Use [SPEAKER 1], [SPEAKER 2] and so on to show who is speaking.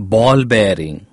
[SPEAKER 1] ball bearing.